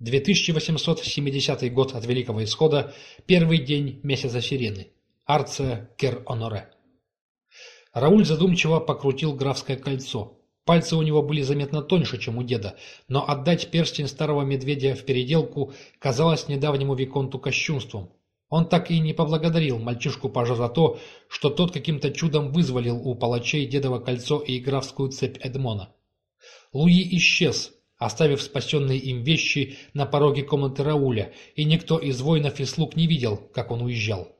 2870 год от Великого Исхода, первый день месяца Сирены. Арция Кер-Оноре. Рауль задумчиво покрутил графское кольцо. Пальцы у него были заметно тоньше, чем у деда, но отдать перстень старого медведя в переделку казалось недавнему Виконту кощунством. Он так и не поблагодарил мальчишку-пажа за то, что тот каким-то чудом вызволил у палачей дедово кольцо и графскую цепь Эдмона. Луи исчез, оставив спасенные им вещи на пороге комнаты Рауля, и никто из воинов и слуг не видел, как он уезжал.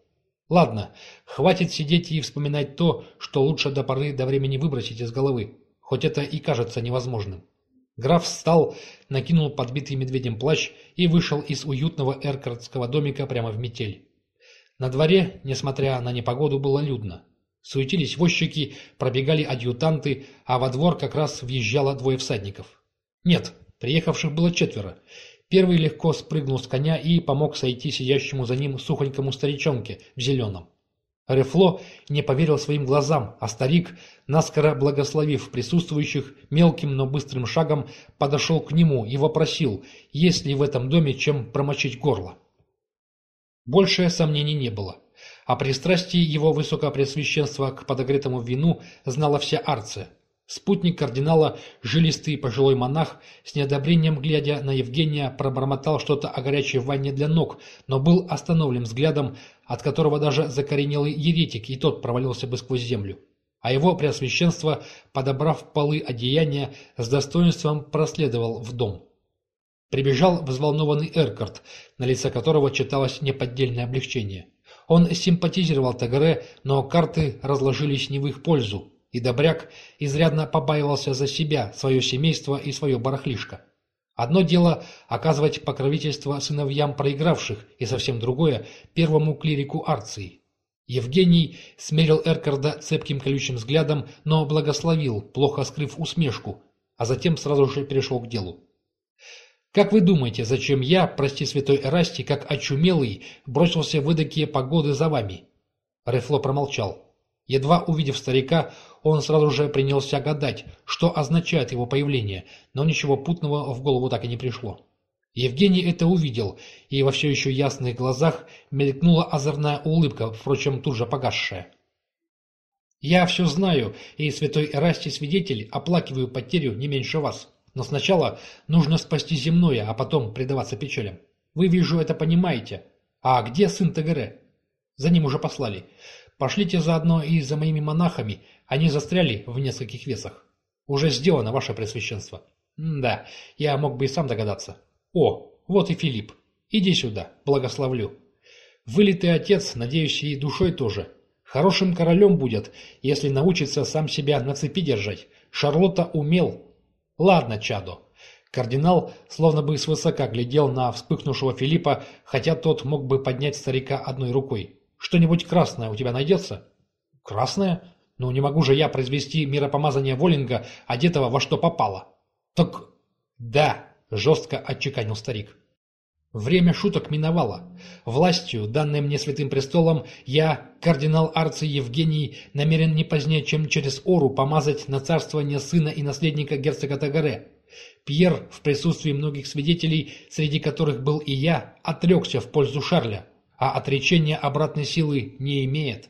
Ладно, хватит сидеть и вспоминать то, что лучше до поры до времени выбросить из головы, хоть это и кажется невозможным. Граф встал, накинул подбитый медведем плащ и вышел из уютного эркардского домика прямо в метель. На дворе, несмотря на непогоду, было людно. Суетились возчики, пробегали адъютанты, а во двор как раз въезжало двое всадников. Нет, приехавших было четверо. Первый легко спрыгнул с коня и помог сойти сидящему за ним сухонькому старичонке в зеленом. Рефло не поверил своим глазам, а старик, наскоро благословив присутствующих, мелким, но быстрым шагом подошел к нему и вопросил, есть ли в этом доме чем промочить горло. Больше сомнений не было. О пристрастии его высокопресвященства к подогретому вину знала вся Арция. Спутник кардинала, жилистый пожилой монах, с неодобрением глядя на Евгения, пробормотал что-то о горячей ванне для ног, но был остановлен взглядом, от которого даже закоренелый еретик и тот провалился бы сквозь землю. А его преосвященство, подобрав полы одеяния, с достоинством проследовал в дом. Прибежал взволнованный Эркарт, на лице которого читалось неподдельное облегчение. Он симпатизировал Тагаре, но карты разложились не в их пользу, и Добряк изрядно побаивался за себя, свое семейство и свое барахлишко. Одно дело оказывать покровительство сыновьям проигравших, и совсем другое – первому клирику Арции. Евгений смерил Эркарда цепким колючим взглядом, но благословил, плохо скрыв усмешку, а затем сразу же перешел к делу. «Как вы думаете, зачем я, прости святой Эрасти, как очумелый, бросился в эдакие погоды за вами?» Рефло промолчал. Едва увидев старика, он сразу же принялся гадать, что означает его появление, но ничего путного в голову так и не пришло. Евгений это увидел, и во все еще ясных глазах мелькнула озорная улыбка, впрочем, тут же погасшая. «Я все знаю, и святой Эрастий свидетель, оплакиваю потерю не меньше вас. Но сначала нужно спасти земное, а потом предаваться печалям. Вы, вижу, это понимаете. А где сын Тегере?» За ним уже послали. Пошлите заодно и за моими монахами, они застряли в нескольких весах. Уже сделано, ваше Пресвященство. М да, я мог бы и сам догадаться. О, вот и Филипп. Иди сюда, благословлю. Вылитый отец, надеюсь, и душой тоже. Хорошим королем будет, если научится сам себя на цепи держать. Шарлотта умел. Ладно, чадо. Кардинал словно бы свысока глядел на вспыхнувшего Филиппа, хотя тот мог бы поднять старика одной рукой. Что-нибудь красное у тебя найдется? Красное? Ну, не могу же я произвести миропомазание Воллинга, одетого во что попало. Так, да, жестко отчеканил старик. Время шуток миновало. Властью, данной мне святым престолом, я, кардинал Арций Евгений, намерен не позднее, чем через Ору помазать на царствование сына и наследника герцога Тагаре. Пьер, в присутствии многих свидетелей, среди которых был и я, отрекся в пользу Шарля а отречение обратной силы не имеет.